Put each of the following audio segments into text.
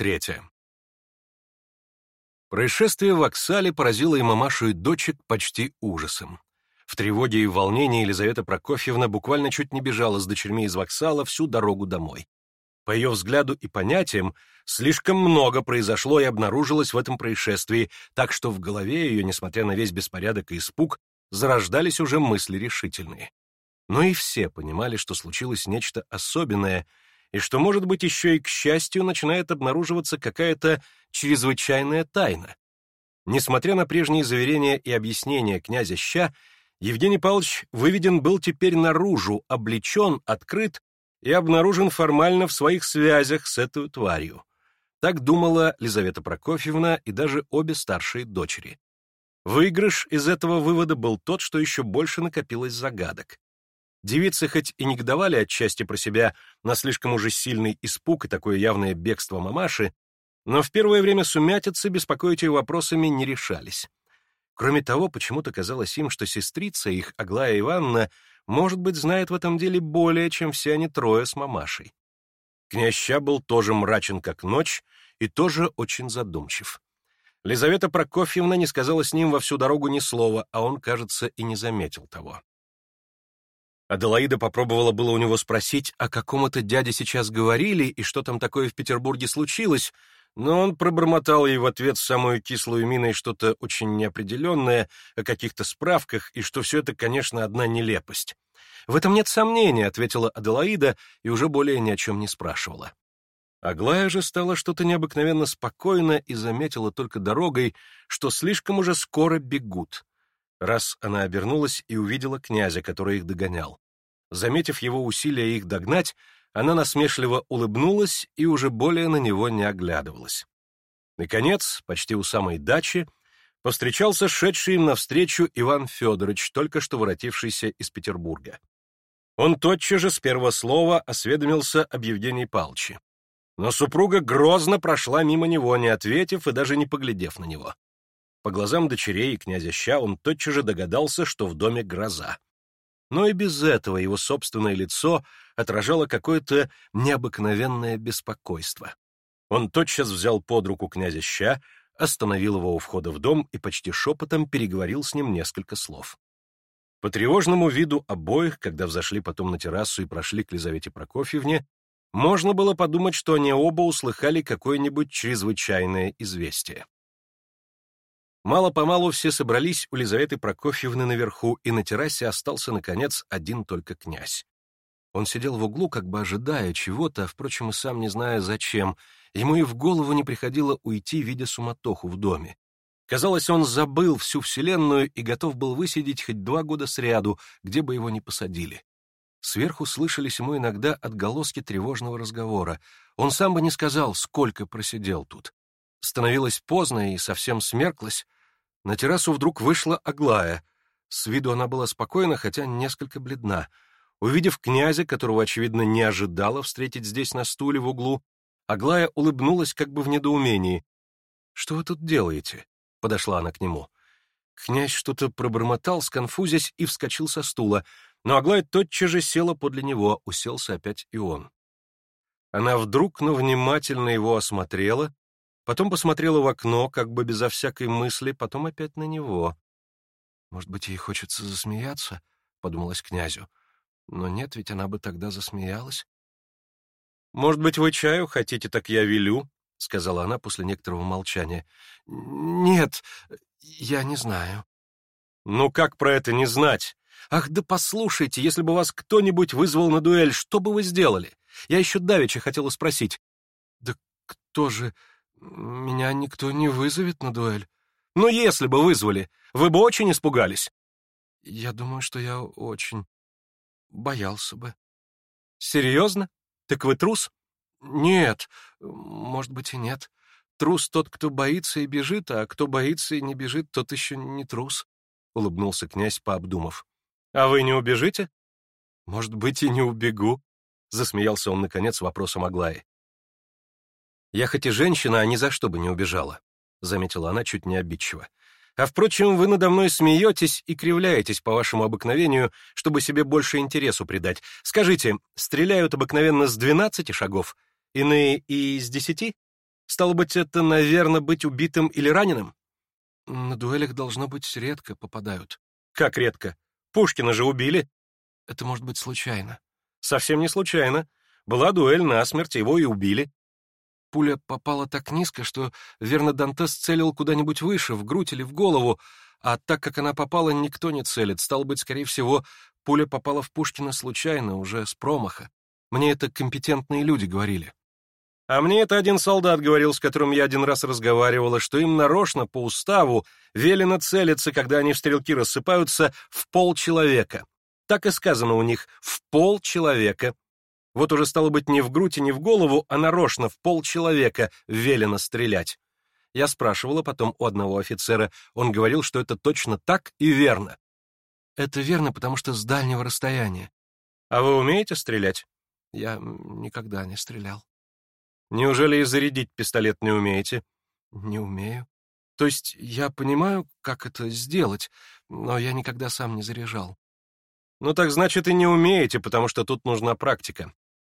3. Происшествие в Оксале поразило и мамашу, и дочек почти ужасом. В тревоге и волнении Елизавета Прокофьевна буквально чуть не бежала с дочерьми из Оксала всю дорогу домой. По ее взгляду и понятиям, слишком много произошло и обнаружилось в этом происшествии, так что в голове ее, несмотря на весь беспорядок и испуг, зарождались уже мысли решительные. Но и все понимали, что случилось нечто особенное — и что, может быть, еще и к счастью начинает обнаруживаться какая-то чрезвычайная тайна. Несмотря на прежние заверения и объяснения князя Ща, Евгений Павлович выведен был теперь наружу, облечен, открыт и обнаружен формально в своих связях с этой тварью. Так думала Лизавета Прокофьевна и даже обе старшие дочери. Выигрыш из этого вывода был тот, что еще больше накопилось загадок. Девицы хоть и негодовали отчасти про себя на слишком уже сильный испуг и такое явное бегство мамаши, но в первое время сумятицы беспокоить ее вопросами не решались. Кроме того, почему-то казалось им, что сестрица их, Аглая Ивановна, может быть, знает в этом деле более, чем все они трое с мамашей. Княща был тоже мрачен, как ночь, и тоже очень задумчив. Лизавета Прокофьевна не сказала с ним во всю дорогу ни слова, а он, кажется, и не заметил того. Аделаида попробовала было у него спросить, «А о каком это дяде сейчас говорили и что там такое в Петербурге случилось, но он пробормотал ей в ответ самую кислую миной что-то очень неопределенное о каких-то справках и что все это, конечно, одна нелепость. «В этом нет сомнения», — ответила Аделаида и уже более ни о чем не спрашивала. Аглая же стала что-то необыкновенно спокойно и заметила только дорогой, что слишком уже скоро бегут. Раз она обернулась и увидела князя, который их догонял. Заметив его усилия их догнать, она насмешливо улыбнулась и уже более на него не оглядывалась. Наконец, почти у самой дачи, повстречался шедший им навстречу Иван Федорович, только что воротившийся из Петербурга. Он тотчас же с первого слова осведомился об Евгении палчи. Но супруга грозно прошла мимо него, не ответив и даже не поглядев на него. По глазам дочерей и князя Ща он тотчас же догадался, что в доме гроза. Но и без этого его собственное лицо отражало какое-то необыкновенное беспокойство. Он тотчас взял под руку князя Ща, остановил его у входа в дом и почти шепотом переговорил с ним несколько слов. По тревожному виду обоих, когда взошли потом на террасу и прошли к Лизавете Прокофьевне, можно было подумать, что они оба услыхали какое-нибудь чрезвычайное известие. Мало-помалу все собрались у Лизаветы Прокофьевны наверху, и на террасе остался, наконец, один только князь. Он сидел в углу, как бы ожидая чего-то, впрочем, и сам не зная зачем. Ему и в голову не приходило уйти, видя суматоху в доме. Казалось, он забыл всю вселенную и готов был высидеть хоть два года сряду, где бы его ни посадили. Сверху слышались ему иногда отголоски тревожного разговора. Он сам бы не сказал, сколько просидел тут. Становилось поздно и совсем смерклось, на террасу вдруг вышла Аглая. С виду она была спокойна, хотя несколько бледна. Увидев князя, которого, очевидно, не ожидала встретить здесь на стуле в углу, Аглая улыбнулась как бы в недоумении. «Что вы тут делаете?» — подошла она к нему. Князь что-то пробормотал, сконфузясь, и вскочил со стула, но Аглая тотчас же села подле него, уселся опять и он. Она вдруг, но внимательно его осмотрела Потом посмотрела в окно, как бы безо всякой мысли, потом опять на него. «Может быть, ей хочется засмеяться?» — подумалась князю. «Но нет, ведь она бы тогда засмеялась». «Может быть, вы чаю хотите, так я велю?» — сказала она после некоторого молчания. «Нет, я не знаю». «Ну как про это не знать? Ах, да послушайте, если бы вас кто-нибудь вызвал на дуэль, что бы вы сделали? Я еще давеча хотела спросить». «Да кто же...» Меня никто не вызовет на дуэль. Но если бы вызвали, вы бы очень испугались. Я думаю, что я очень боялся бы. Серьезно? Так вы трус? Нет, может быть и нет. Трус тот, кто боится и бежит, а кто боится и не бежит, тот еще не трус, — улыбнулся князь, пообдумав. А вы не убежите? Может быть, и не убегу, — засмеялся он, наконец, вопросом Аглаи. «Я хоть и женщина, а ни за что бы не убежала», — заметила она чуть не обидчиво. «А впрочем, вы надо мной смеетесь и кривляетесь по вашему обыкновению, чтобы себе больше интересу придать. Скажите, стреляют обыкновенно с 12 шагов, иные и с 10? Стало быть, это, наверное, быть убитым или раненым?» «На дуэлях, должно быть, редко попадают». «Как редко? Пушкина же убили». «Это может быть случайно». «Совсем не случайно. Была дуэль насмерть, его и убили. Пуля попала так низко, что верно Дантес целил куда-нибудь выше, в грудь или в голову, а так как она попала, никто не целит. стало быть, скорее всего, пуля попала в Пушкина случайно, уже с промаха. Мне это компетентные люди говорили. А мне это один солдат говорил, с которым я один раз разговаривала, что им нарочно по уставу велено целиться, когда они в стрелки рассыпаются, в пол человека. Так и сказано у них «в пол человека». Вот уже, стало быть, не в грудь и не в голову, а нарочно, в пол человека велено стрелять. Я спрашивала потом у одного офицера. Он говорил, что это точно так и верно. Это верно, потому что с дальнего расстояния. А вы умеете стрелять? Я никогда не стрелял. Неужели и зарядить пистолет не умеете? Не умею. То есть я понимаю, как это сделать, но я никогда сам не заряжал. Ну так значит и не умеете, потому что тут нужна практика.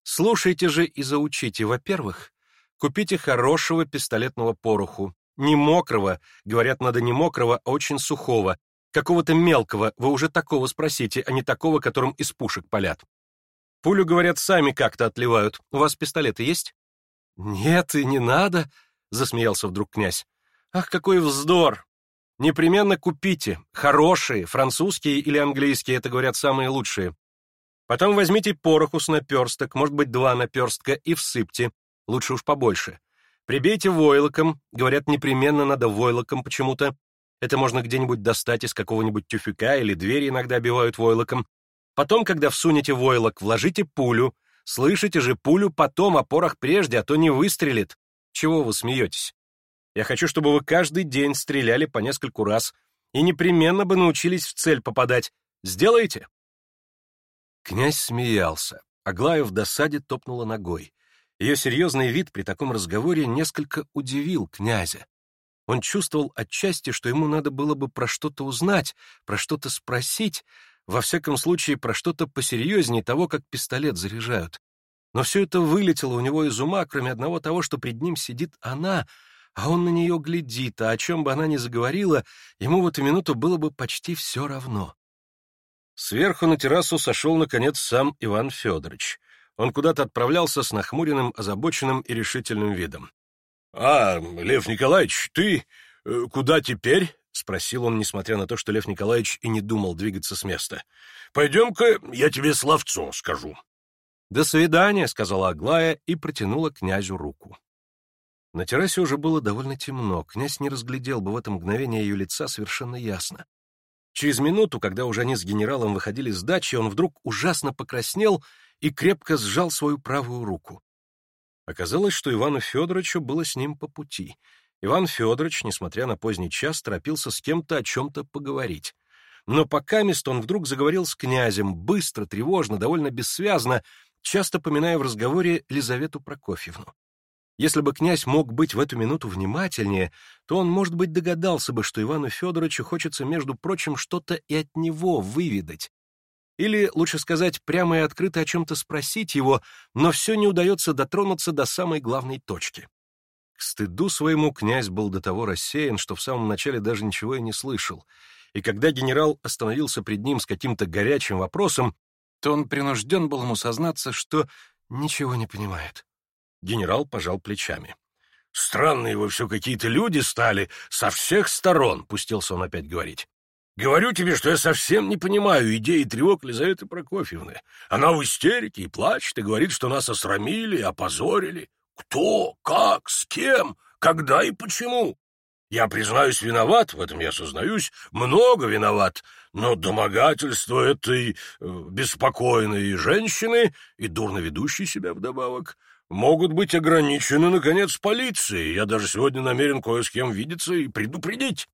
Слушайте же и заучите, во-первых, купите хорошего пистолетного пороху, не мокрого, говорят, надо не мокрого, а очень сухого, какого-то мелкого, вы уже такого спросите, а не такого, которым из пушек палят. Пулю, говорят, сами как-то отливают. У вас пистолеты есть? Нет, и не надо, засмеялся вдруг князь. Ах, какой вздор! Непременно купите. Хорошие, французские или английские, это, говорят, самые лучшие. Потом возьмите пороху с наперсток, может быть, два наперстка, и всыпьте, лучше уж побольше. Прибейте войлоком, говорят, непременно надо войлоком почему-то. Это можно где-нибудь достать из какого-нибудь тюфика или двери иногда обивают войлоком. Потом, когда всунете войлок, вложите пулю. Слышите же, пулю потом, о порох прежде, а то не выстрелит. Чего вы смеетесь? Я хочу, чтобы вы каждый день стреляли по нескольку раз и непременно бы научились в цель попадать. Сделаете? Князь смеялся. Аглаев в досаде топнула ногой. Ее серьезный вид при таком разговоре несколько удивил князя. Он чувствовал отчасти, что ему надо было бы про что-то узнать, про что-то спросить, во всяком случае про что-то посерьезнее того, как пистолет заряжают. Но все это вылетело у него из ума, кроме одного того, что пред ним сидит она, а он на нее глядит, а о чем бы она ни заговорила, ему в эту минуту было бы почти все равно. Сверху на террасу сошел, наконец, сам Иван Федорович. Он куда-то отправлялся с нахмуренным, озабоченным и решительным видом. — А, Лев Николаевич, ты э, куда теперь? — спросил он, несмотря на то, что Лев Николаевич и не думал двигаться с места. — Пойдем-ка я тебе словцо скажу. — До свидания, — сказала Аглая и протянула князю руку. На террасе уже было довольно темно, князь не разглядел бы в это мгновение ее лица совершенно ясно. Через минуту, когда уже они с генералом выходили с дачи, он вдруг ужасно покраснел и крепко сжал свою правую руку. Оказалось, что Ивану Федоровичу было с ним по пути. Иван Федорович, несмотря на поздний час, торопился с кем-то о чем-то поговорить. Но пока мест он вдруг заговорил с князем, быстро, тревожно, довольно бессвязно, часто поминая в разговоре Лизавету Прокофьевну. Если бы князь мог быть в эту минуту внимательнее, то он, может быть, догадался бы, что Ивану Федоровичу хочется, между прочим, что-то и от него выведать. Или, лучше сказать, прямо и открыто о чем-то спросить его, но все не удается дотронуться до самой главной точки. К стыду своему князь был до того рассеян, что в самом начале даже ничего и не слышал. И когда генерал остановился пред ним с каким-то горячим вопросом, то он принужден был ему сознаться, что ничего не понимает. Генерал пожал плечами. «Странные вы все какие-то люди стали, со всех сторон», — пустился он опять говорить. «Говорю тебе, что я совсем не понимаю идеи тревог Лизаветы Прокофьевны. Она в истерике и плачет, и говорит, что нас осрамили и опозорили. Кто, как, с кем, когда и почему? Я, признаюсь, виноват, в этом я сознаюсь, много виноват, но домогательство этой э, беспокойной женщины и дурно ведущей себя вдобавок — могут быть ограничены, наконец, полицией. Я даже сегодня намерен кое с кем видеться и предупредить.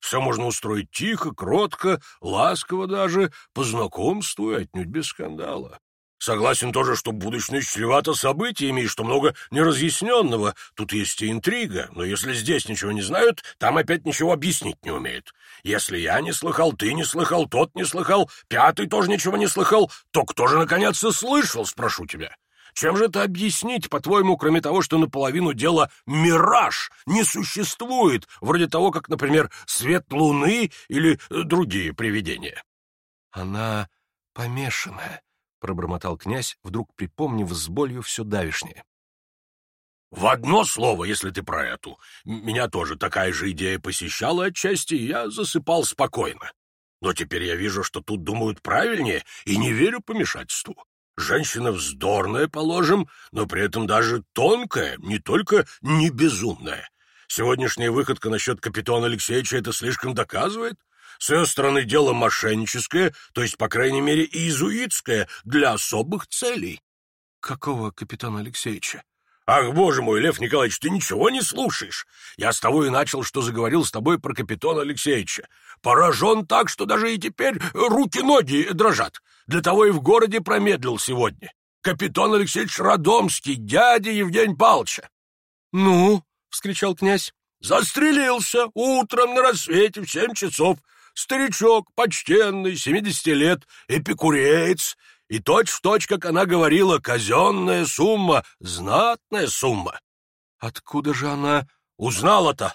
Все можно устроить тихо, кротко, ласково даже, по знакомству и отнюдь без скандала. Согласен тоже, что будущее чревато событиями и что много неразъясненного. Тут есть и интрига, но если здесь ничего не знают, там опять ничего объяснить не умеют. Если я не слыхал, ты не слыхал, тот не слыхал, пятый тоже ничего не слыхал, то кто же, наконец, и слышал, спрошу тебя?» Чем же это объяснить, по-твоему, кроме того, что наполовину дела мираж не существует, вроде того, как, например, свет луны или э, другие привидения? Она помешанная, пробормотал князь, вдруг припомнив с болью все давишнее. В одно слово, если ты про эту. Меня тоже такая же идея посещала отчасти, и я засыпал спокойно. Но теперь я вижу, что тут думают правильнее, и не верю помешательству. Женщина вздорная, положим, но при этом даже тонкая, не только не безумная. Сегодняшняя выходка насчет капитана Алексеевича это слишком доказывает. С ее стороны дело мошенническое, то есть, по крайней мере, иезуитское, для особых целей. — Какого капитана Алексеевича? Ах, боже мой, Лев Николаевич, ты ничего не слушаешь. Я с того и начал, что заговорил с тобой про Капитона Алексеевича. Поражен так, что даже и теперь руки-ноги дрожат. Для того и в городе промедлил сегодня. Капитон Алексеевич Родомский, дядя Евгений Павловича. «Ну?» — вскричал князь. «Застрелился утром на рассвете в семь часов. Старичок, почтенный, семидесяти лет, эпикуреец, и точь в точь, как она говорила, казенная сумма, знатная сумма. Откуда же она узнала-то?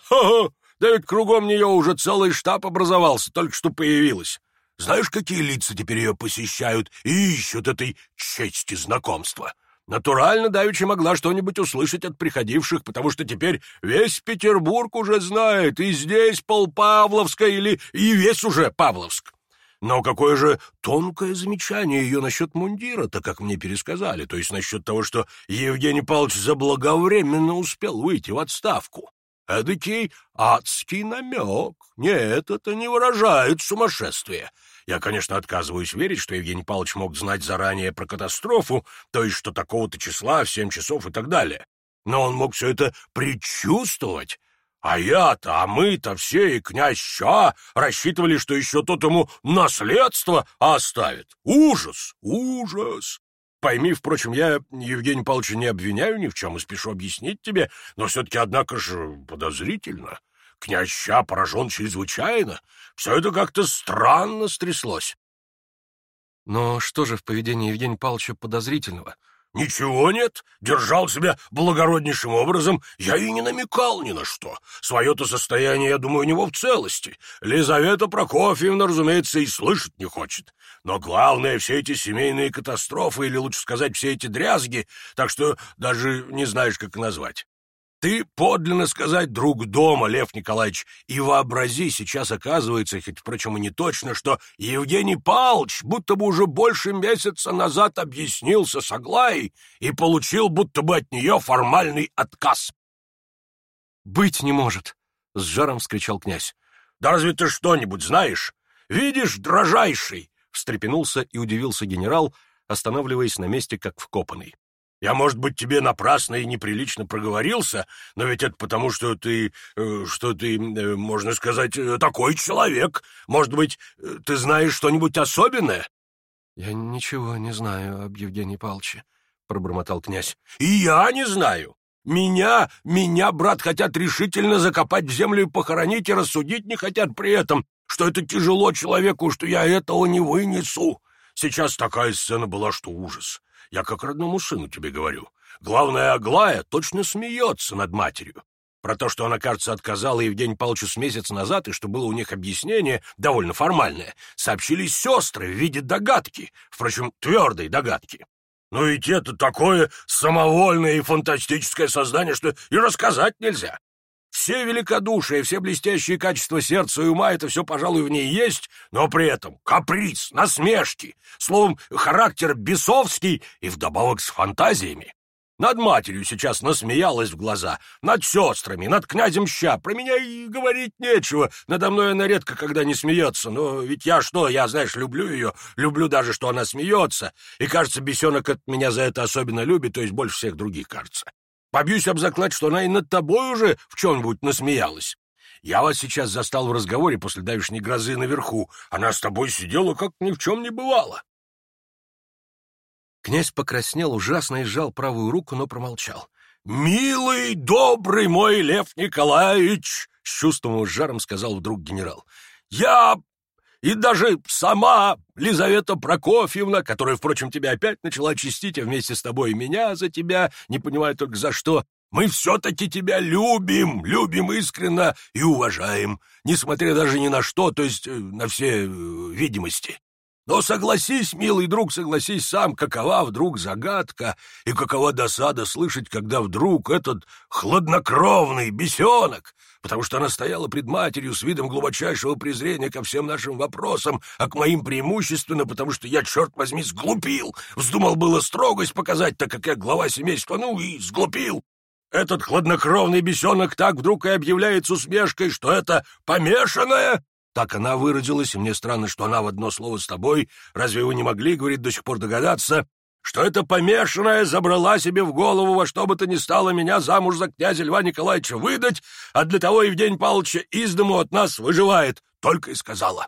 Да ведь кругом нее уже целый штаб образовался, только что появилась. Знаешь, какие лица теперь ее посещают и ищут этой чести знакомства? Натурально давеча могла что-нибудь услышать от приходивших, потому что теперь весь Петербург уже знает, и здесь полпавловска или и весь уже Павловск. Но какое же тонкое замечание ее насчет мундира, так как мне пересказали, то есть насчет того, что Евгений Павлович заблаговременно успел выйти в отставку. Эдакий адский намек. Нет, это не выражает сумасшествие. Я, конечно, отказываюсь верить, что Евгений Павлович мог знать заранее про катастрофу, то есть что такого-то числа в семь часов и так далее. Но он мог все это предчувствовать. А я-то, а мы-то все, и князь Ща, рассчитывали, что еще тот ему наследство оставит. Ужас, ужас! Пойми, впрочем, я, Евгений Павлович, не обвиняю ни в чем и спешу объяснить тебе, но все-таки, однако же, подозрительно. Князь Ща поражен чрезвычайно. Все это как-то странно стряслось. Но что же в поведении Евгения Павловича подозрительного? Ничего нет, держал себя благороднейшим образом, я и не намекал ни на что. Свое-то состояние, я думаю, у него в целости. Лизавета Прокофьевна, разумеется, и слышать не хочет. Но главное, все эти семейные катастрофы, или лучше сказать, все эти дрязги, так что даже не знаешь, как назвать. Ты подлинно сказать, друг дома, Лев Николаевич, и вообрази, сейчас оказывается, хоть причем и не точно, что Евгений Павлович будто бы уже больше месяца назад объяснился с Аглаей и получил будто бы от нее формальный отказ. «Быть не может!» — с жаром вскричал князь. «Да разве ты что-нибудь знаешь? Видишь, дрожайший!» — встрепенулся и удивился генерал, останавливаясь на месте, как вкопанный. Я, может быть, тебе напрасно и неприлично проговорился, но ведь это потому, что ты, э, что ты, э, можно сказать, э, такой человек. Может быть, ты знаешь что-нибудь особенное? Я ничего не знаю об Евгении Павловиче, пробормотал князь. И я не знаю. Меня, меня, брат, хотят решительно закопать в землю и похоронить, и рассудить не хотят при этом, что это тяжело человеку, что я этого не вынесу. Сейчас такая сцена была, что ужас. Я как родному сыну тебе говорю. Главное, Аглая точно смеется над матерью. Про то, что она, кажется, отказала Евгений Павловичу с месяц назад, и что было у них объяснение, довольно формальное, сообщили сестры в виде догадки, впрочем, твердой догадки. Но ведь это такое самовольное и фантастическое создание, что и рассказать нельзя. Все великодушие, все блестящие качества сердца и ума — это все, пожалуй, в ней есть, но при этом каприз, насмешки, словом, характер бесовский и вдобавок с фантазиями. Над матерью сейчас насмеялась в глаза, над сестрами, над князем ща. Про меня и говорить нечего. Надо мной она редко когда не смеется. Но ведь я что, я, знаешь, люблю ее, люблю даже, что она смеется. И, кажется, бесенок от меня за это особенно любит, то есть больше всех других, кажется. Побьюсь об заклад, что она и над тобой уже в чем-нибудь насмеялась. Я вас сейчас застал в разговоре после давешней грозы наверху. Она с тобой сидела, как ни в чем не бывало. Князь покраснел ужасно и сжал правую руку, но промолчал. «Милый, добрый мой Лев Николаевич!» — с чувством жаром сказал вдруг генерал. «Я и даже сама Лизавета Прокофьевна, которая, впрочем, тебя опять начала чистить, а вместе с тобой и меня за тебя, не понимая только за что, мы все-таки тебя любим, любим искренно и уважаем, несмотря даже ни на что, то есть э, на все э, видимости. Но согласись, милый друг, согласись сам, какова вдруг загадка, и какова досада слышать, когда вдруг этот хладнокровный бесенок, потому что она стояла пред матерью с видом глубочайшего презрения ко всем нашим вопросам, а к моим преимущественно, потому что я, черт возьми, сглупил, вздумал было строгость показать, так как я глава семейства, ну и сглупил. Этот хладнокровный бесенок так вдруг и объявляет с усмешкой, что это помешанное, так она выродилась, и мне странно, что она в одно слово с тобой. Разве вы не могли, говорит, до сих пор догадаться, что эта помешанная забрала себе в голову во что бы то ни стало меня замуж за князя Льва Николаевича выдать, а для того и в день Павловича из дому от нас выживает, только и сказала.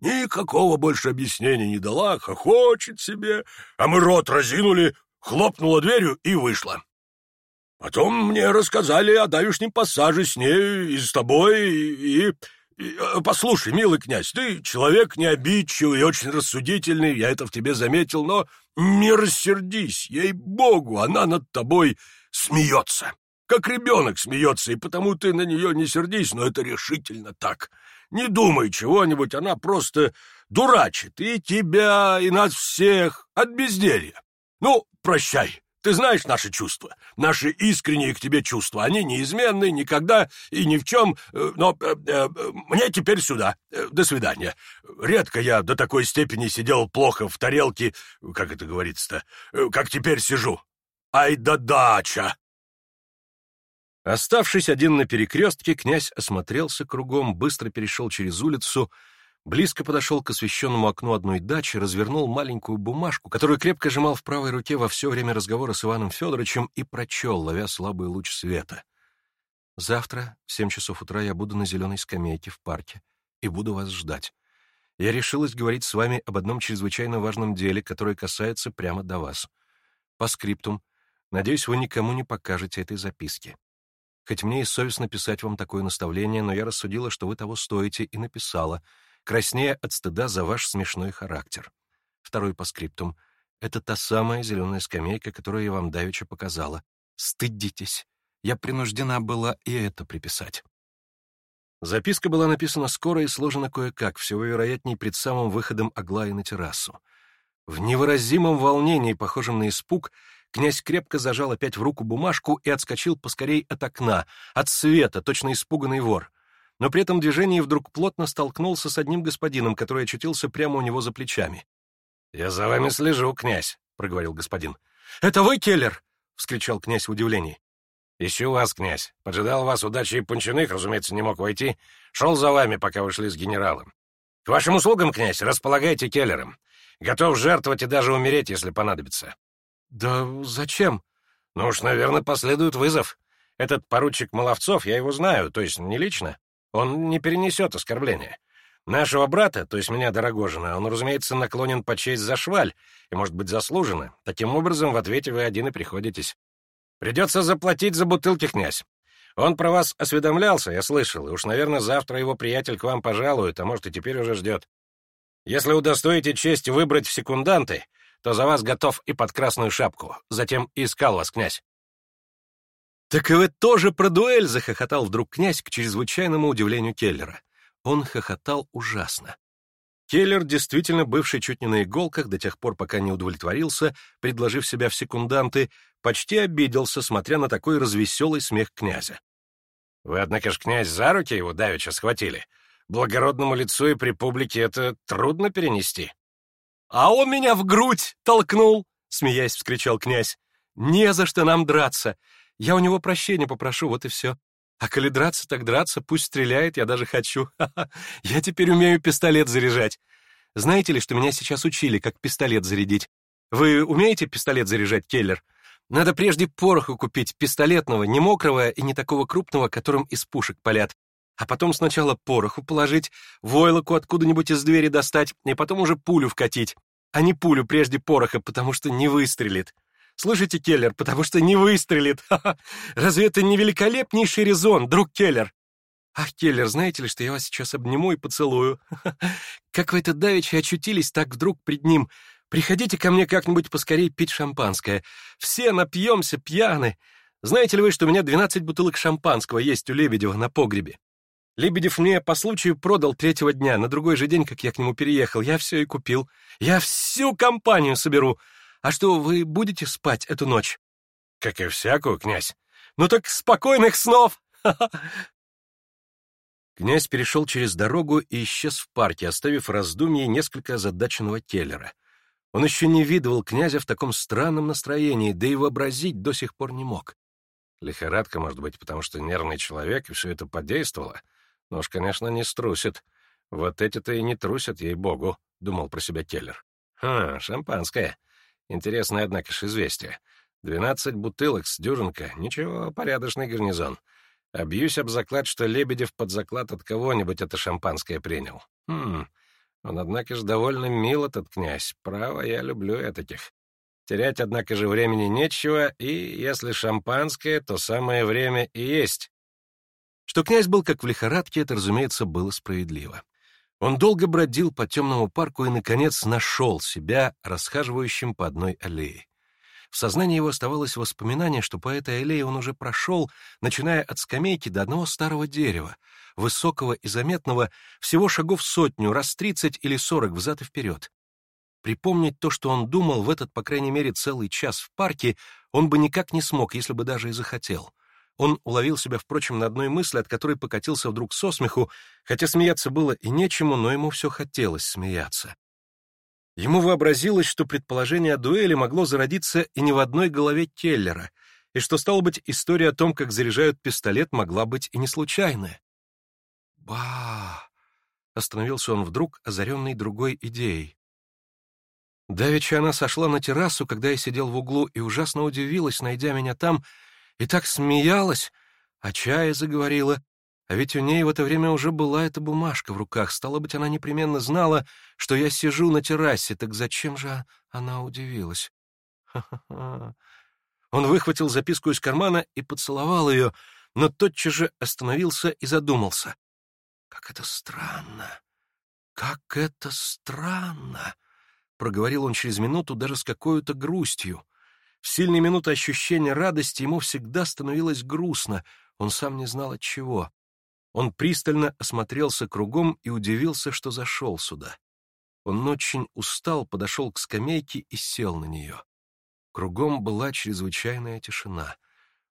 Никакого больше объяснения не дала, хохочет себе, а мы рот разинули, хлопнула дверью и вышла. Потом мне рассказали о давешнем пассаже с ней и с тобой, и... Послушай, милый князь, ты человек не обидчивый и очень рассудительный, я это в тебе заметил, но не рассердись, ей-богу, она над тобой смеется. Как ребенок смеется, и потому ты на нее не сердись, но это решительно так. Не думай чего-нибудь, она просто дурачит и тебя, и нас всех от безделья. Ну, прощай, ты знаешь наши чувства, наши искренние к тебе чувства. Они неизменны никогда и ни в чем. Э, но э, э, мне теперь сюда. До свидания. Редко я до такой степени сидел плохо в тарелке, как это говорится-то, как теперь сижу. Ай да дача! Оставшись один на перекрестке, князь осмотрелся кругом, быстро перешел через улицу, Близко подошел к освещенному окну одной дачи, развернул маленькую бумажку, которую крепко сжимал в правой руке во все время разговора с Иваном Федоровичем и прочел, ловя слабый луч света. «Завтра в семь часов утра я буду на зеленой скамейке в парке и буду вас ждать. Я решилась говорить с вами об одном чрезвычайно важном деле, которое касается прямо до вас. По скриптум. Надеюсь, вы никому не покажете этой записки. Хоть мне и совестно писать вам такое наставление, но я рассудила, что вы того стоите, и написала — краснея от стыда за ваш смешной характер. Второй по скриптум. Это та самая зеленая скамейка, которую я вам давеча показала. Стыдитесь. Я принуждена была и это приписать. Записка была написана скоро и сложена кое-как, всего вероятнее пред самым выходом Аглаи на террасу. В невыразимом волнении, похожем на испуг, князь крепко зажал опять в руку бумажку и отскочил поскорей от окна, от света, точно испуганный вор но при этом движении вдруг плотно столкнулся с одним господином, который очутился прямо у него за плечами. «Я за вами слежу, князь», — проговорил господин. «Это вы, Келлер?» — вскричал князь в удивлении. «Ищу вас, князь. Поджидал вас удачи и пунчаных, разумеется, не мог войти. Шел за вами, пока вы шли с генералом. К вашим услугам, князь, располагайте Келлером. Готов жертвовать и даже умереть, если понадобится». «Да зачем?» «Ну уж, наверное, последует вызов. Этот поручик Маловцов, я его знаю, то есть не лично. Он не перенесет оскорбления. Нашего брата, то есть меня, Дорогожина, он, разумеется, наклонен почесть за шваль, и, может быть, заслуженно. Таким образом, в ответе вы один и приходитесь. Придется заплатить за бутылки, князь. Он про вас осведомлялся, я слышал, и уж, наверное, завтра его приятель к вам пожалует, а может, и теперь уже ждет. Если удостоите честь выбрать в секунданты, то за вас готов и под красную шапку. Затем и искал вас, князь. «Так и вы тоже про дуэль!» — захохотал вдруг князь к чрезвычайному удивлению Келлера. Он хохотал ужасно. Келлер, действительно бывший чуть не на иголках до тех пор, пока не удовлетворился, предложив себя в секунданты, почти обиделся, смотря на такой развеселый смех князя. «Вы, однако ж, князь, за руки его давеча схватили. Благородному лицу и при публике это трудно перенести». «А он меня в грудь толкнул!» — смеясь, вскричал князь. «Не за что нам драться! Я у него прощения попрошу, вот и все. А коли драться, так драться, пусть стреляет, я даже хочу. Я теперь умею пистолет заряжать. Знаете ли, что меня сейчас учили, как пистолет зарядить? Вы умеете пистолет заряжать, Келлер? Надо прежде пороху купить, пистолетного, не мокрого и не такого крупного, которым из пушек палят. А потом сначала пороху положить, войлоку откуда-нибудь из двери достать, и потом уже пулю вкатить. А не пулю прежде пороха, потому что не выстрелит. Слышите, Келлер, потому что не выстрелит. Разве это не великолепнейший резон, друг Келлер? Ах, Келлер, знаете ли, что я вас сейчас обниму и поцелую? Как вы это давеча очутились так вдруг пред ним? Приходите ко мне как-нибудь поскорее пить шампанское. Все напьемся, пьяны. Знаете ли вы, что у меня 12 бутылок шампанского есть у Лебедева на погребе? Лебедев мне по случаю продал третьего дня, на другой же день, как я к нему переехал. Я все и купил. Я всю компанию соберу. А что, вы будете спать эту ночь? Как и всякую, князь. Ну так спокойных снов! Князь перешел через дорогу и исчез в парке, оставив раздумье несколько озадаченного телера. Он еще не видывал князя в таком странном настроении, да и вообразить до сих пор не мог. Лихорадка, может быть, потому что нервный человек, и все это подействовало. Но уж, конечно, не струсит. Вот эти-то и не трусят, ей-богу, — думал про себя Келлер. «Хм, шампанское. Интересное, однако ж, известие. Двенадцать бутылок с дюжинка. Ничего, порядочный гарнизон. А об заклад, что Лебедев под заклад от кого-нибудь это шампанское принял. Хм, он, однако же, довольно мил этот князь. Право, я люблю я. Терять, однако же, времени нечего, и если шампанское, то самое время и есть. Что князь был как в лихорадке, это, разумеется, было справедливо. Он долго бродил по темному парку и, наконец, нашел себя расхаживающим по одной аллее. В сознании его оставалось воспоминание, что по этой аллее он уже прошел, начиная от скамейки до одного старого дерева, высокого и заметного, всего шагов сотню, раз тридцать или сорок взад и вперед. Припомнить то, что он думал в этот, по крайней мере, целый час в парке, он бы никак не смог, если бы даже и захотел. Он уловил себя, впрочем, на одной мысли, от которой покатился вдруг со смеху, хотя смеяться было и нечему, но ему все хотелось смеяться. Ему вообразилось, что предположение о дуэли могло зародиться и не в одной голове Теллера, и что, стало быть, история о том, как заряжают пистолет, могла быть и не случайная. «Ба!» — остановился он вдруг, озаренный другой идеей. Давеча она сошла на террасу, когда я сидел в углу, и ужасно удивилась, найдя меня там — и так смеялась, а о чае заговорила. А ведь у ней в это время уже была эта бумажка в руках. Стало быть, она непременно знала, что я сижу на террасе. Так зачем же она удивилась? Ха-ха-ха. Он выхватил записку из кармана и поцеловал ее, но тотчас же остановился и задумался. «Как это странно! Как это странно!» — проговорил он через минуту даже с какой-то грустью. В сильные минуты ощущения радости ему всегда становилось грустно, он сам не знал от чего. Он пристально осмотрелся кругом и удивился, что зашел сюда. Он очень устал, подошел к скамейке и сел на нее. Кругом была чрезвычайная тишина.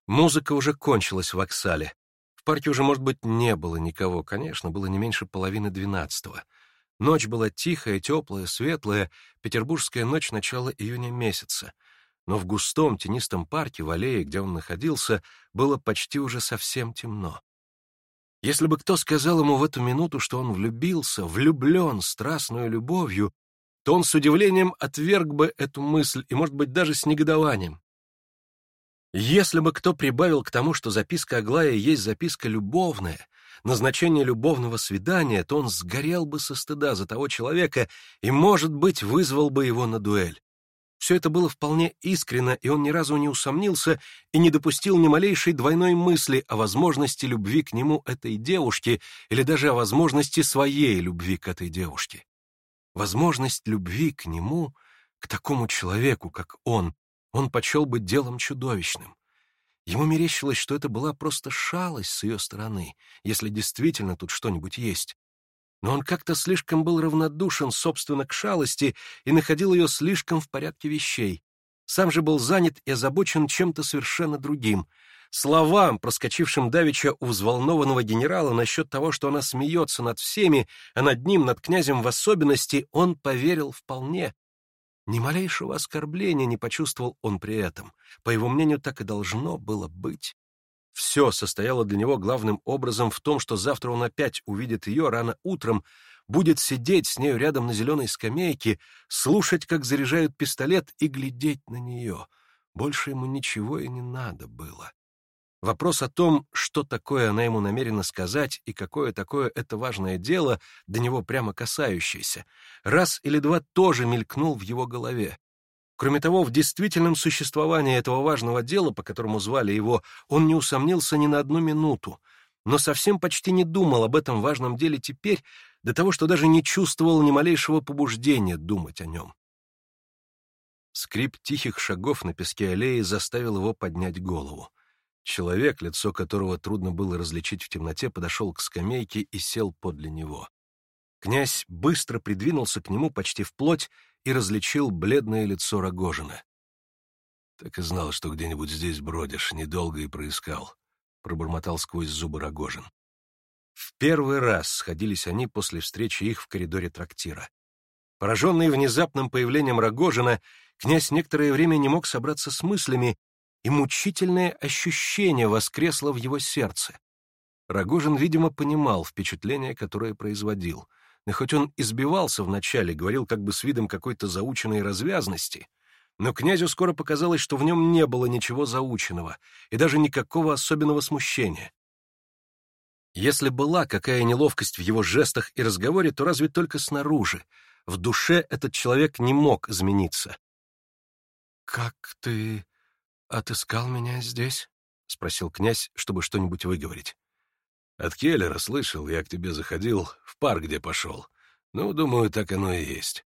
Музыка уже кончилась в Оксале. В парке уже, может быть, не было никого, конечно, было не меньше половины двенадцатого. Ночь была тихая, теплая, светлая, петербургская ночь начала июня месяца — но в густом тенистом парке в аллее, где он находился, было почти уже совсем темно. Если бы кто сказал ему в эту минуту, что он влюбился, влюблен страстной любовью, то он с удивлением отверг бы эту мысль и, может быть, даже с негодованием. Если бы кто прибавил к тому, что записка Аглая есть записка любовная, назначение любовного свидания, то он сгорел бы со стыда за того человека и, может быть, вызвал бы его на дуэль. Все это было вполне искренно, и он ни разу не усомнился и не допустил ни малейшей двойной мысли о возможности любви к нему этой девушки или даже о возможности своей любви к этой девушке. Возможность любви к нему, к такому человеку, как он, он почел бы делом чудовищным. Ему мерещилось, что это была просто шалость с ее стороны, если действительно тут что-нибудь есть но он как-то слишком был равнодушен, собственно, к шалости и находил ее слишком в порядке вещей. Сам же был занят и озабочен чем-то совершенно другим. Словам, проскочившим Давича у взволнованного генерала насчет того, что она смеется над всеми, а над ним, над князем в особенности, он поверил вполне. Ни малейшего оскорбления не почувствовал он при этом. По его мнению, так и должно было быть. Все состояло для него главным образом в том, что завтра он опять увидит ее рано утром, будет сидеть с нею рядом на зеленой скамейке, слушать, как заряжают пистолет, и глядеть на нее. Больше ему ничего и не надо было. Вопрос о том, что такое она ему намерена сказать и какое такое это важное дело, до него прямо касающееся, раз или два тоже мелькнул в его голове. Кроме того, в действительном существовании этого важного дела, по которому звали его, он не усомнился ни на одну минуту, но совсем почти не думал об этом важном деле теперь, до того, что даже не чувствовал ни малейшего побуждения думать о нем. Скрип тихих шагов на песке аллеи заставил его поднять голову. Человек, лицо которого трудно было различить в темноте, подошел к скамейке и сел подле него. Князь быстро придвинулся к нему почти вплоть и различил бледное лицо Рогожина. «Так и знал, что где-нибудь здесь бродишь, недолго и проискал», — пробормотал сквозь зубы Рогожин. В первый раз сходились они после встречи их в коридоре трактира. Пораженный внезапным появлением Рогожина, князь некоторое время не мог собраться с мыслями, и мучительное ощущение воскресло в его сердце. Рогожин, видимо, понимал впечатление, которое производил — но хоть он избивался вначале, говорил как бы с видом какой-то заученной развязности, но князю скоро показалось, что в нем не было ничего заученного и даже никакого особенного смущения. Если была какая неловкость в его жестах и разговоре, то разве только снаружи. В душе этот человек не мог измениться. «Как ты отыскал меня здесь?» — спросил князь, чтобы что-нибудь выговорить. От Келлера слышал, я к тебе заходил, в парк где пошел. Ну, думаю, так оно и есть».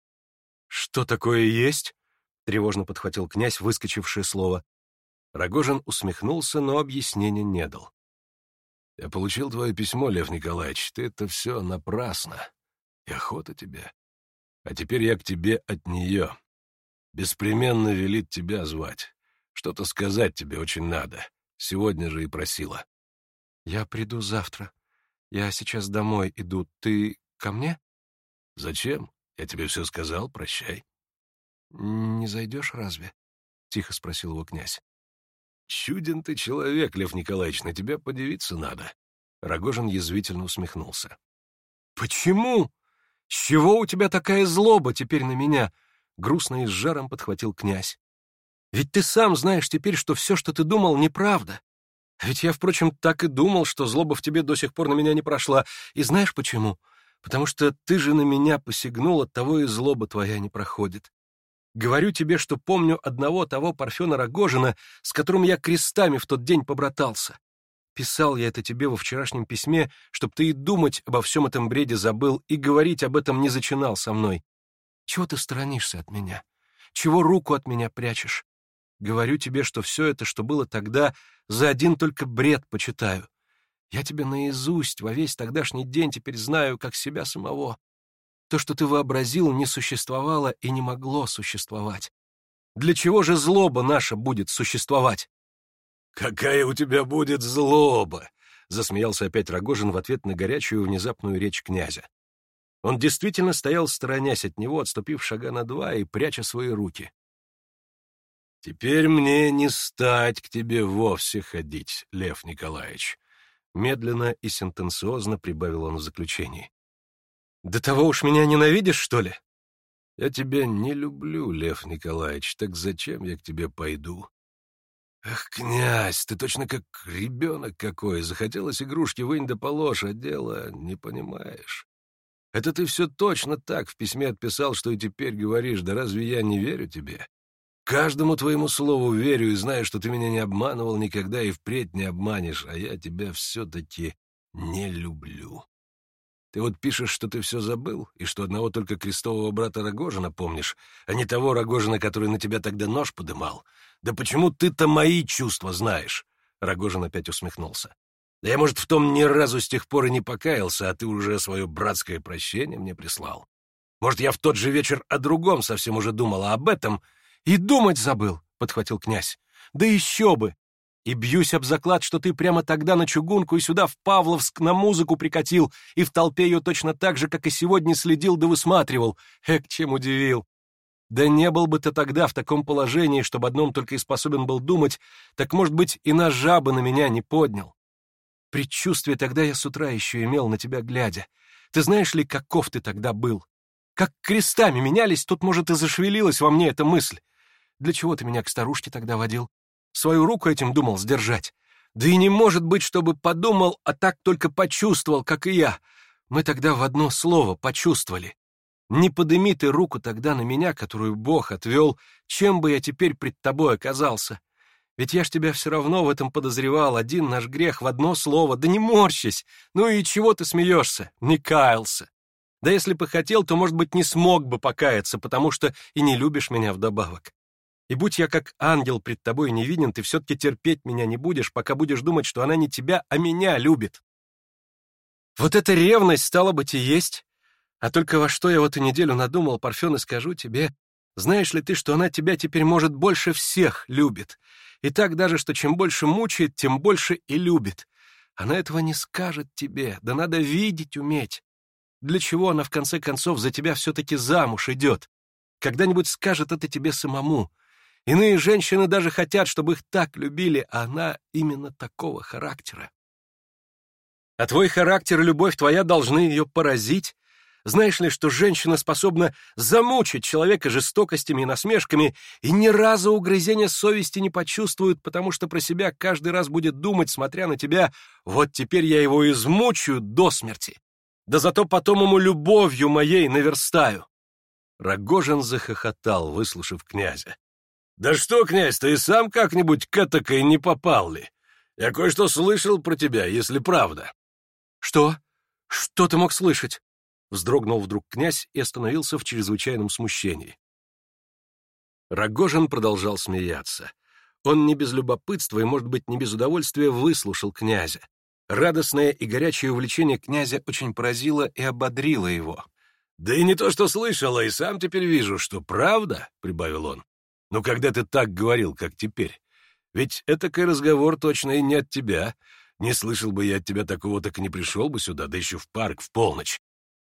«Что такое есть?» — тревожно подхватил князь, выскочившее слово. Рогожин усмехнулся, но объяснения не дал. «Я получил твое письмо, Лев Николаевич, ты это все напрасно. И охота тебе. А теперь я к тебе от нее. Беспременно велит тебя звать. Что-то сказать тебе очень надо. Сегодня же и просила. Я приду завтра. Я сейчас домой иду. Ты ко мне? Зачем? Я тебе все сказал, прощай. Не зайдешь разве? Тихо спросил его князь. Чуден ты человек, Лев Николаевич, на тебя подивиться надо. Рогожин язвительно усмехнулся. Почему? С чего у тебя такая злоба теперь на меня? Грустно и с жаром подхватил князь. Ведь ты сам знаешь теперь, что все, что ты думал, неправда. Ведь я, впрочем, так и думал, что злоба в тебе до сих пор на меня не прошла. И знаешь почему? Потому что ты же на меня посягнул, от того и злоба твоя не проходит. Говорю тебе, что помню одного того Парфена Рогожина, с которым я крестами в тот день побратался. Писал я это тебе во вчерашнем письме, чтоб ты и думать обо всем этом бреде забыл и говорить об этом не зачинал со мной. Чего ты сторонишься от меня? Чего руку от меня прячешь? Говорю тебе, что все это, что было тогда, за один только бред почитаю. Я тебе наизусть во весь тогдашний день теперь знаю, как себя самого. То, что ты вообразил, не существовало и не могло существовать. Для чего же злоба наша будет существовать? «Какая у тебя будет злоба!» — засмеялся опять Рогожин в ответ на горячую внезапную речь князя. Он действительно стоял, сторонясь от него, отступив шага на два и пряча свои руки. Теперь мне не стать к тебе вовсе ходить, Лев Николаевич. Медленно и сентенциозно прибавил он в заключении. До того уж меня ненавидишь, что ли? Я тебя не люблю, Лев Николаевич, так зачем я к тебе пойду? Ах, князь, ты точно как ребенок какой, захотелось игрушки вынь да положь, а дело не понимаешь. Это ты все точно так в письме отписал, что и теперь говоришь, да разве я не верю тебе? Каждому твоему слову верю и знаю, что ты меня не обманывал никогда и впредь не обманешь, а я тебя все-таки не люблю. Ты вот пишешь, что ты все забыл, и что одного только крестового брата Рогожина помнишь, а не того Рогожина, который на тебя тогда нож подымал. Да почему ты-то мои чувства знаешь?» Рогожин опять усмехнулся. «Да я, может, в том ни разу с тех пор и не покаялся, а ты уже свое братское прощение мне прислал. Может, я в тот же вечер о другом совсем уже думал, а об этом «И думать забыл», — подхватил князь. «Да еще бы! И бьюсь об заклад, что ты прямо тогда на чугунку и сюда, в Павловск, на музыку прикатил, и в толпе ее точно так же, как и сегодня, следил да высматривал. Эк, чем удивил!» Да не был бы ты тогда в таком положении, чтобы одном только и способен был думать, так, может быть, и ножа бы на меня не поднял. Предчувствие тогда я с утра еще имел на тебя глядя. Ты знаешь ли, каков ты тогда был? Как крестами менялись, тут, может, и зашевелилась во мне эта мысль. Для чего ты меня к старушке тогда водил? Свою руку этим думал сдержать. Да и не может быть, чтобы подумал, а так только почувствовал, как и я. Мы тогда в одно слово почувствовали. Не подыми ты руку тогда на меня, которую Бог отвел, чем бы я теперь пред тобой оказался. Ведь я ж тебя все равно в этом подозревал, один наш грех в одно слово, да не морщись. Ну и чего ты смеешься? Не каялся. Да если бы хотел, то, может быть, не смог бы покаяться, потому что и не любишь меня вдобавок. И будь я как ангел пред тобой невинен, ты все-таки терпеть меня не будешь, пока будешь думать, что она не тебя, а меня любит. Вот эта ревность, стала быть, и есть. А только во что я в эту неделю надумал, Парфен, и скажу тебе, знаешь ли ты, что она тебя теперь, может, больше всех любит. И так даже, что чем больше мучает, тем больше и любит. Она этого не скажет тебе, да надо видеть уметь. Для чего она, в конце концов, за тебя все-таки замуж идет? Когда-нибудь скажет это тебе самому. Иные женщины даже хотят, чтобы их так любили, а она именно такого характера. А твой характер и любовь твоя должны ее поразить. Знаешь ли, что женщина способна замучить человека жестокостями и насмешками, и ни разу угрызения совести не почувствует, потому что про себя каждый раз будет думать, смотря на тебя, вот теперь я его измучаю до смерти. Да зато потом ему любовью моей наверстаю. Рогожин захохотал, выслушав князя. «Да что, князь, ты сам как-нибудь к этакой не попал ли? Я кое-что слышал про тебя, если правда». «Что? Что ты мог слышать?» Вздрогнул вдруг князь и остановился в чрезвычайном смущении. Рогожин продолжал смеяться. Он не без любопытства и, может быть, не без удовольствия выслушал князя. Радостное и горячее увлечение князя очень поразило и ободрило его. «Да и не то, что слышал, а и сам теперь вижу, что правда», — прибавил он. Но когда ты так говорил, как теперь, ведь этакой разговор точно и не от тебя. Не слышал бы я от тебя такого, так и не пришел бы сюда, да еще в парк в полночь.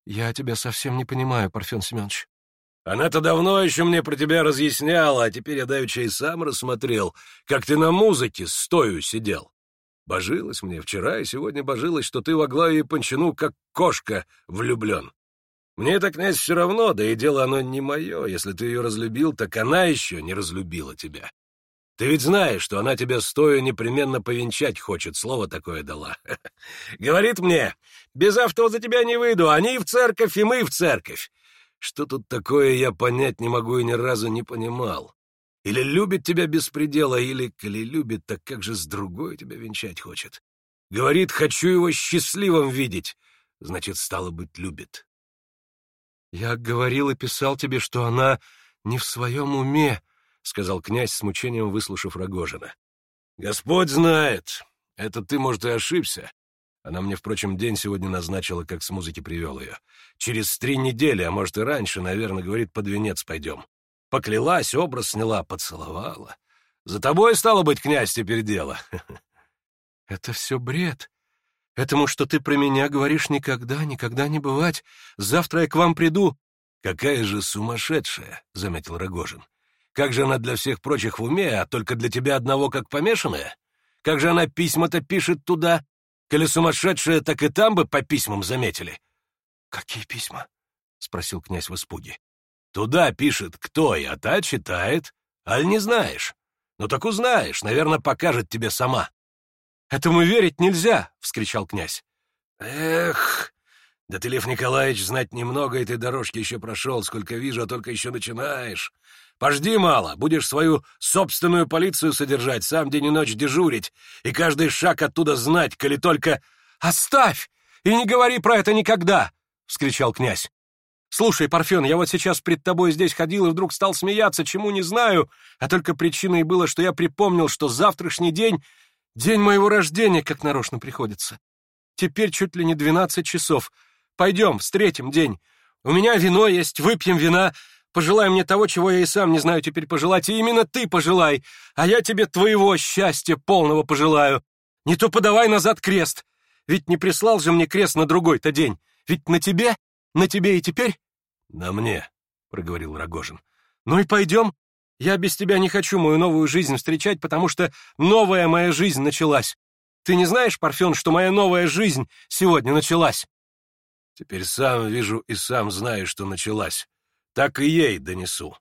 Я тебя совсем не понимаю, Парфен Семенович. Она-то давно еще мне про тебя разъясняла, а теперь я давеча и сам рассмотрел, как ты на музыке стою сидел. Божилась мне вчера и сегодня божилась, что ты во главе и пончину, как кошка, влюблен. Мне это, князь, все равно, да и дело оно не мое. Если ты ее разлюбил, так она еще не разлюбила тебя. Ты ведь знаешь, что она тебя стоя непременно повенчать хочет, слово такое дала. Говорит мне, без авто за тебя не выйду, они в церковь, и мы в церковь. Что тут такое, я понять не могу и ни разу не понимал. Или любит тебя без предела, или, коли любит, так как же с другой тебя венчать хочет. Говорит, хочу его счастливым видеть, значит, стало быть, любит. «Я говорил и писал тебе, что она не в своем уме», — сказал князь с мучением, выслушав Рогожина. «Господь знает. Это ты, может, и ошибся. Она мне, впрочем, день сегодня назначила, как с музыки привел ее. Через три недели, а может, и раньше, наверное, говорит, под венец пойдем. Поклялась, образ сняла, поцеловала. За тобой, стало быть, князь, теперь дело». «Это все бред», Этому, что ты про меня говоришь, никогда, никогда не бывать. Завтра я к вам приду». «Какая же сумасшедшая!» — заметил Рогожин. «Как же она для всех прочих в уме, а только для тебя одного как помешанная? Как же она письма-то пишет туда? Коли сумасшедшая, так и там бы по письмам заметили». «Какие письма?» — спросил князь в испуге. «Туда пишет, кто я, а та читает. Аль не знаешь? Ну так узнаешь, наверное, покажет тебе сама». Этому верить нельзя!» — вскричал князь. «Эх!» «Да ты, Лев Николаевич, знать немного этой дорожки еще прошел, сколько вижу, а только еще начинаешь. Пожди мало, будешь свою собственную полицию содержать, сам день и ночь дежурить, и каждый шаг оттуда знать, коли только...» «Оставь! И не говори про это никогда!» — вскричал князь. «Слушай, Парфен, я вот сейчас пред тобой здесь ходил и вдруг стал смеяться, чему не знаю, а только причиной было, что я припомнил, что завтрашний день День моего рождения как нарочно приходится. Теперь чуть ли не двенадцать часов. Пойдем, встретим день. У меня вино есть, выпьем вина. Пожелай мне того, чего я и сам не знаю теперь пожелать, и именно ты пожелай, а я тебе твоего счастья полного пожелаю. Не то подавай назад крест. Ведь не прислал же мне крест на другой-то день. Ведь на тебе, на тебе и теперь...» «На мне», — проговорил Рогожин. «Ну и пойдем. Я без тебя не хочу мою новую жизнь встречать, потому что новая моя жизнь началась. Ты не знаешь, Парфен, что моя новая жизнь сегодня началась?» «Теперь сам вижу и сам знаю, что началась. Так и ей донесу.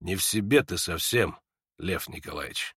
Не в себе ты совсем, Лев Николаевич».